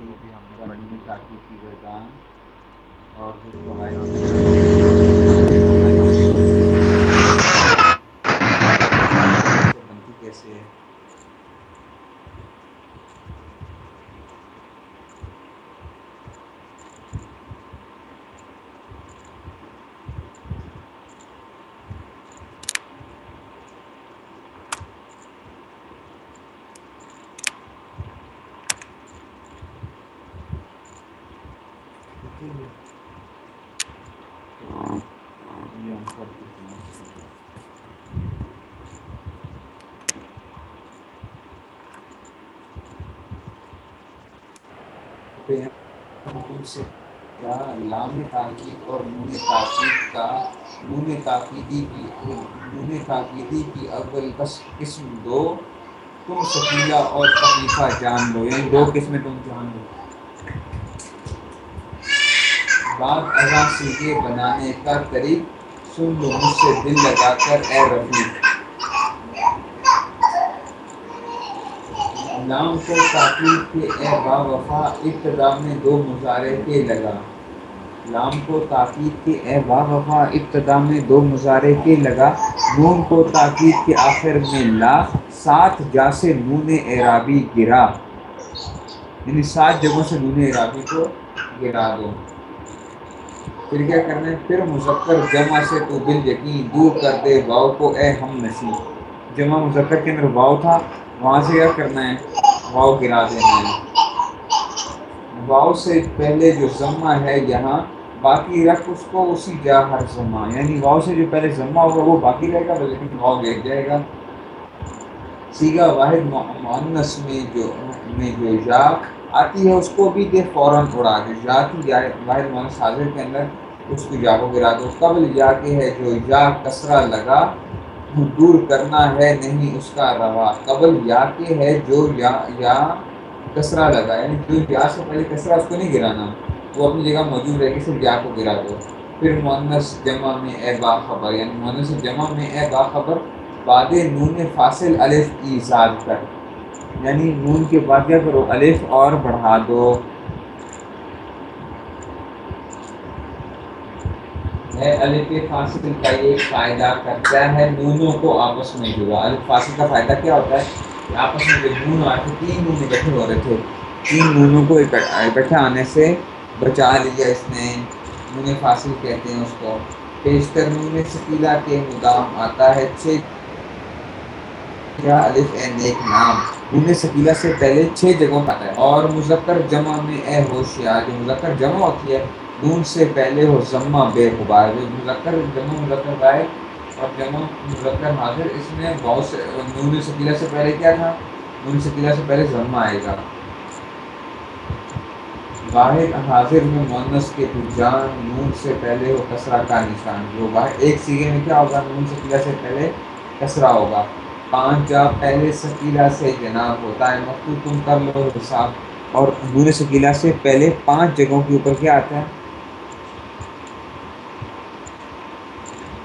وہ بھی ہم نے پڑھی کی گردان اور بنتی کیسے ہے یہ ہم سب کچھ سے۔ کیا لام تاکید اور نون تاکید کا نون تاکیدی کی نون تاکیدی کی اول بس قسم دو۔ تم شکیلا اور خفیفہ جان لو یعنی دو قسمیں تم جان لو۔ بعد ازاں سیدھے بنانے کا قریب، سن لو مجھ سے دل لگا کر، اے رفیع نام کو تاکید کے اے با وفا ابتدا میں دو مظاہرے کے لگا۔ لام کو تاکید کے اے با وفا ابتدا میں دو مظاہرے کے لگا۔ نون کو تاکید کے آخر میں لا۔ سات جا سے نون اعرابی گرا۔ یعنی سات جگہوں سے نون عرابی کو گرا دو۔ پھر کیا کرنا ہے؟ پھر مذکر جمع سے تو بال یقین دور کر دے، واؤ کو اے ہم نشیں جمع مذکر کے اندر واؤ تھا۔ وہاں سے کیا کرنا ہے؟ واؤ گرا دینا ہے۔ واؤ سے پہلے جو ضمہ ہے یہاں، باقی رکھ اس کو اسی جا ہر زماں یعنی واؤ سے جو پہلے ضمہ ہوگا، وہ باقی رہے گا، لیکن واؤ گر جائے گا۔ سیگا واحد معنس میں جو میں جو یا آتی ہے، اس کو بھی دے فوراً اڑا دے۔ ذاتی واحد معنس حاضر کے اندر، اس کو یا کو گرا دو۔ قبل یا کے ہے جو یا کسرا لگا دور کرنا ہے، نہیں اس کا روا۔ قبل یا کے ہے جو یا یا کسرا لگا۔ یعنی جو یا سے پہلے کسرا اس کو نہیں گرانا۔ وہ اپنی جگہ موجود رہے گی، صرف یا کو گرا دو۔ پھر مونس جمع میں اے باخبر یعنی مونس جمع میں اے باخبر باد نون فاصل الف ایزاد کر یعنی نون کے بعد کیا کرو؟ الف اور بڑھا دو۔ ہے۔ الف فاصل کا یہ فائدہ کرتا ہے، نونوں کو آپس میں جڑا۔ الف فاصل کا فائدہ کیا ہوتا ہے؟ کہ آپس میں جو نون آ تھے تین نون اکٹھے ہو رہے تھے۔ تین نونوں کو اکٹھے آنے سے بچا لیا اس نے۔ نون فاصل کہتے ہیں اس کو۔ بیشتر نون شکیلا کے مدام آتا ہے۔ چھ الف نیک نام۔ انہیں شکیلا سے پہلے چھ جگہوں کا ہے۔ اور مظکر جمع میں اے ہوشیار، جو مظکر جمع ہوتی ہے نون سے پہلے ہو ضمہ بے غبار مظکر جمع مظکر غائب اور جمع مظکر حاضر، اس میں بہت سے، نون شکیلا سے پہلے کیا تھا؟ نون شکیلا سے پہلے ضمہ آئے گا۔ واحد حاضر میں مونس کے جان نون سے پہلے ہو کسرا کا نشان۔ جو واحد، ایک سیگے میں کیا ہوگا؟ نون شکیلا سے پہلے کسرا ہوگا۔ پانچ جا پہلے شکیلا سے جناب ہوتا ہے۔ مختو تم کر لو حساب۔ اور نون شکیلا سے پہلے پانچ جگہوں کے اوپر کیا آتا ہے؟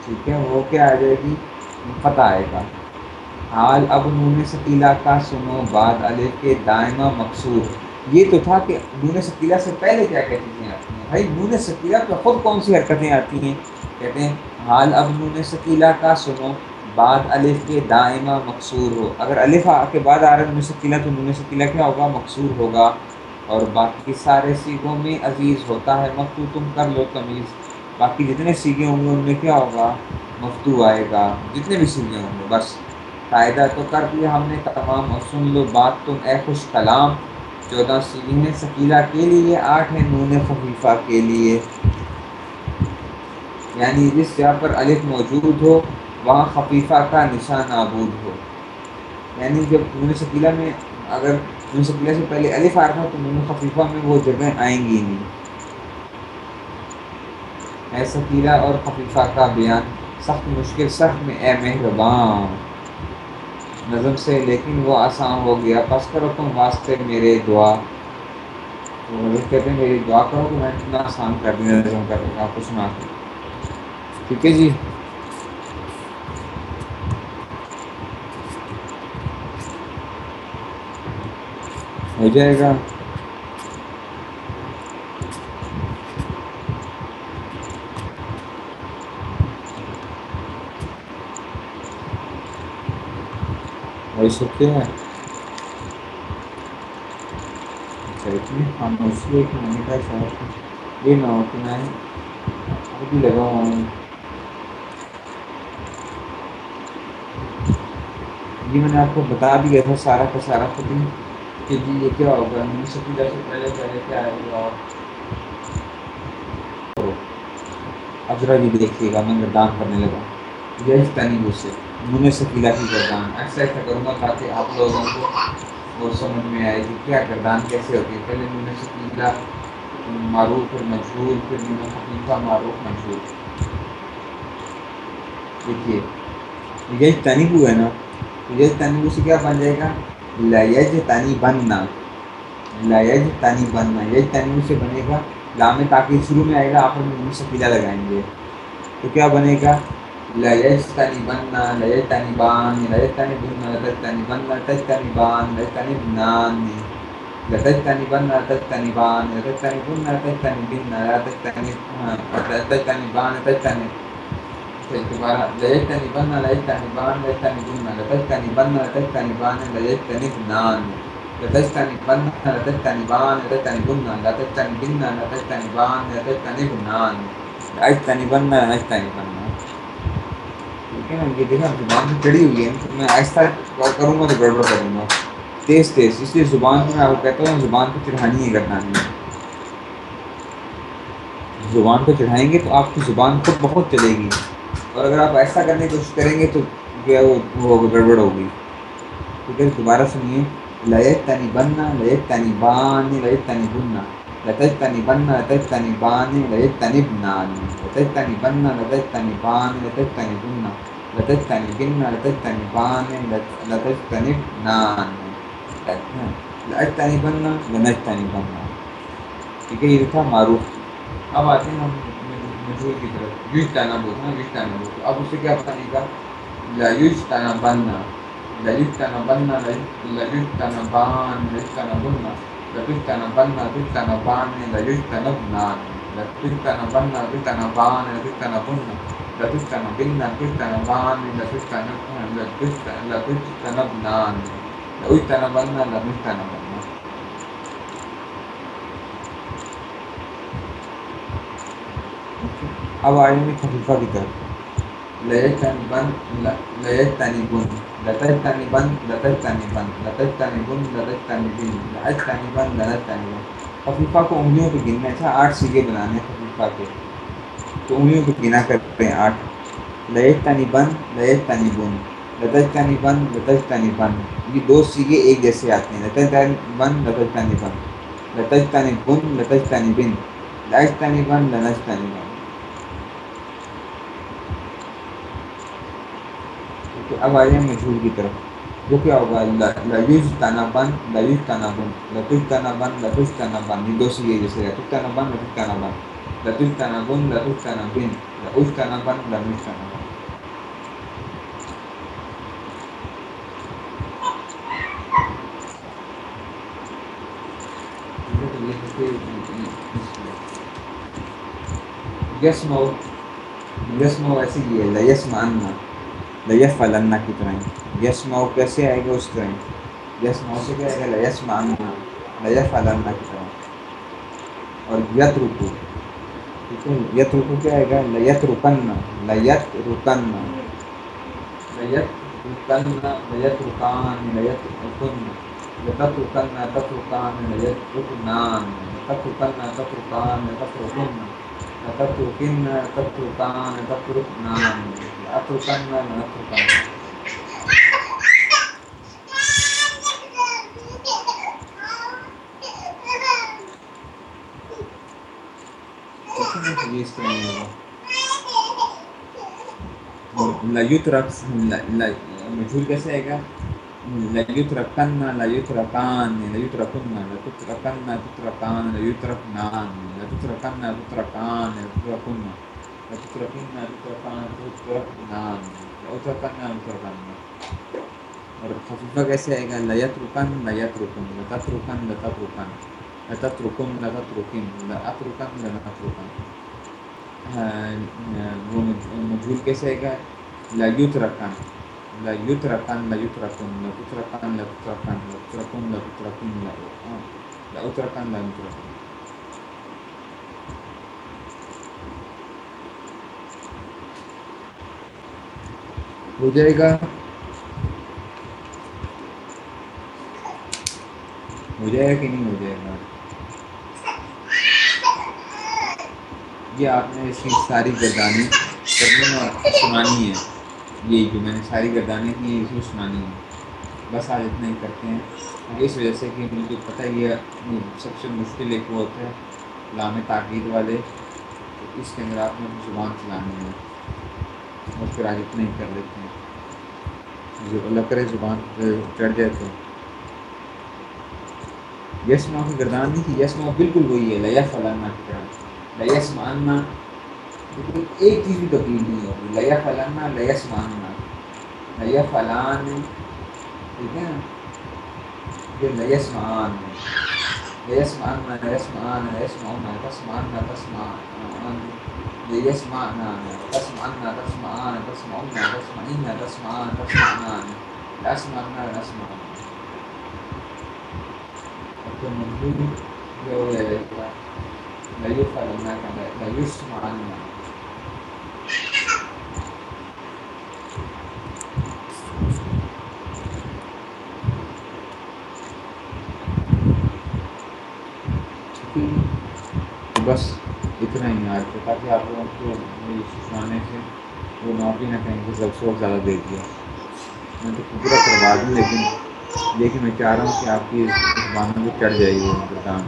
ٹھیک ہے، وہ کیا آ جائے گی؟ پتہ آئے گا۔ حال اب نون شکیلا کا سنو، بعد الف کے دائمہ مقصود۔ یہ تو تھا کہ نون شکیلا سے پہلے کیا کیا چیزیں آتی ہیں بھائی، نون شکیلا پہ خود کون سی حرکتیں آتی ہیں؟ کہتے ہیں، حال اب نون شکیلا کا سنو، بعد الف کے دائمہ مقصور ہو۔ اگر الف کے بعد آ رہا ہے، نون شکیلا تو نون شکیلا کیا ہوگا؟ مقصور ہوگا۔ اور باقی سارے سیگوں میں عزیز ہوتا ہے مختو تم کر لو تمیز۔ باقی جتنے سیگے ہوں گے، ان میں کیا ہوگا؟ مفتو آئے گا۔ جتنے بھی سیگے ہوں گے، بس۔ فائدہ تو کر دیا ہم نے تمام۔ اور سن لو، بات تم، اے خوش کلام، چودہ سیڑھی ہیں کے لیے، آٹھ ہیں نون خفیفہ کے لیے۔ یعنی جس جگہ پر الف موجود ہو، وہاں خفیفہ کا نشان نابود ہو۔ یعنی جب نون شکیلا میں، اگر نون شکیلا سے پہلے الف آ رہا تھا، تو نون خفیفہ میں وہ جگہیں آئیں گی نہیں۔ اے شکیلا اور خفیفہ کا بیان۔ سخت مشکل، سخت میں اے مہربان۔ نظم سے، لیکن وہ آسان ہو گیا۔ پس کرو تم واسطے میرے دعا۔ تو حضرت کہتے ہیں، میری دعا کرو کہ میں اتنا آسان کر دوں نظم کر دوں، آپ کو سنا کے ٹھیک ہے جی۔ ہو جائے گا۔ سکتے ہیں۔ خاموشی ہے کہ میں نے کہا شاید یہ نہ ہو کہ میں خود لگا ہوا ہوں۔ جی میں نے آپ کو بتا دیا تھا سارا کا سارا خود ہی کہ جی یہ کیا ہوگا؟ میں سے پہلے پہلے کیا آئے گا اور۔ ابرا بھی دیکھیے گا، میں گردان کرنے لگا یہ تنی سے۔ منہ سکیلا کی گردان۔ ایسا ایسا کروں گا تاکہ آپ لوگوں کو وہ سمجھ میں آئے گی کیا کردان کیسے ہوتی ہے۔ پہلے منہ سکیلا معروف اور مشہور، پھر منہ خفیفہ معروف، مشہور۔ دیکھیے، یہ تنیبو ہے نا، یہ تنیبو سے کیا بن جائے گا؟ لج تنی بننا۔ لج تنی بننا۔ یہ تنیبو سے بنے گا۔ لام تاکہ شروع میں آئے گا آپ منہ سکیلا لگائیں گے۔ تو کیا بنے گا؟ لجج تنی بننا لجج تنی بان لجج تنی بننا لجج تنی بننا بننا بننا بننا دوبارہ بننا لجج بننا لتج بننا ٹھیک ہے نا یہ دیکھا زبان میں چڑی ہوئی ہے میں ایسا کروں گا تو گڑبڑ کروں گا تیز تیز اس لیے زبان کو میں آپ کو کہتا ہوں زبان کو چڑھانی ہے گردانی ہے زبان کو چڑھائیں گے تو آپ کی زبان خود بہت چلے گی اور اگر آپ ایسا کرنے کی کوشش کریں گے تو کیا وہ گڑبڑ ہوگی ٹھیک ہے دوبارہ سنیے لیے تنی بننا لیے تنی بان لیے تنی بننا لتج تنی بننا لتج تنی بان لیے تنی بنان لتج تنی بننا لتج تنی بان لتج تنی بننا لتج تنی بننا لتج ٹھیک ہے یہ تھا معروف اب آتے ہیں ہم مجہور کی طرف یوج ٹانا بولتے ہیں یوج ٹانا بولتے اب اسے کیا پتا نہیں کا یوج ٹانا بننا لجت ٹانا بننا لجت ٹانا بان لجت ٹانا بننا لجت ٹانا بننا بان لجت ٹانا بنان بننا لجت ٹانا بان لجت ٹانا بننا لجت ٹانا بننا لجت ٹانا بان لجت ٹانا لجت ٹانا بنان لجت ٹانا بننا لجت ٹانا بننا اب آئیں گے خفیفہ کی طرف لیے تنی بند لیے تنی بن لتج تنی بند لتج تنی بند لتج تنی بن لتج تنی بن لج تنی بند للج تنی بند خفیفہ کو انگلیوں پہ گننا اچھا آٹھ سیگے بنانے خفیفہ کے۔ تو انگلیوں پہ گنا کرتے ہیں آٹھ۔ لیے تنی بند لیے تنی بن لتج تنی بند لتج تنی بند یہ دو سیگے ایک جیسے آتے ہیں۔ لتج تنی بند لتج تنی بند لتج تنی بن لتج تنی بن لج تنی بند لنج تنی بند اب آئیے مجہور کی طرف۔ وہ کیا ہوگا لوز تانا بند لوز تانا بند لطف تانا بند لطف تانا بند یہ دو سی جیسے لطف تانا بند لطف تانا بند لطف تانا بند لطف تانا بن لطف تانا بند لطف تانا بند یس مئو یس مئو ایسے ہی ہے یس ماننا لیف فلنا کی طرح یس مئو کیسے آئے گا اس طرح یس مئو سے کیا آئے گا لیس ماننا لیف فلنا کی طرح اور یت رکو ٹھیک ہے یت رکو کیا آئے گا لیت رکننا لیت رکننا لیت رکننا لیت رکان لیت رکن تت رکننا تت رکان لیت رکنان تت رکننا تت رکان تت رکن تت رکن تت رکان تت رکنان اترکن اترکن لیت رقص مجھول کیسے آئے گا لیت رکن لیت رکان لیت رکن لت رکن تت رکان لیت رکنان لت رکن اور خفیفہ کیسے آئے گا وہ مجھول کیسے آئے گا لا يتركن لا يتركن لا تتركن لا تتركن لا تتركن لا تتركن لا لا أتركن لا يتركن ہو جائے گا ہو جائے گا کہ نہیں ہو جائے گا یہ آپ نے اس کی ساری گردانی کرنے میں سنانی ہے یہ جو میں نے ساری گردانیں کی ہیں اس کو سنانی ہے بس آج اتنا ہی کرتے ہیں۔ اس وجہ سے کہ مجھے پتہ ہی ہے، سب سے مشکل ایک وہ ہوتا ہے لام تاکید والے۔ تو اس کے اندر آپ نے زبان چلانی ہے اور پھر آج اتنا ہی کر لیتے ہیں۔ جو اللہ کرے زبان چڑھ جائے تو۔ یس ماں کی گردان نہیں تھی، یس ماں بالکل وہی ہے۔ لیا فلانا کی طرح لیس ماننا لیکن ایک چیز بھی تبدیل نہیں ہوگی لیا فلانا لیس ماننا لیا فلان ٹھیک ہے نا یہ لیس مان لیس ماننا لیس مان لیس مانا بس ماننا بس مان لیس ماننا بس ماننا بس مان بس ماننا بس ماننا بس مان بس مان لس ماننا لس مان تو مجبور جو ہے لئیو فلنا کا لیس ماننا دکھ اتنا ہی آج تھا تاکہ آپ لوگوں کو میری سنانے سے وہ نوکری نہ کہیں کہ سب سے زیادہ دے دیا۔ میں تو پورا کروا دوں لیکن لیکن میں چاہ رہا ہوں کہ آپ کی زبانوں کو چڑھ جائے گی ان کا کام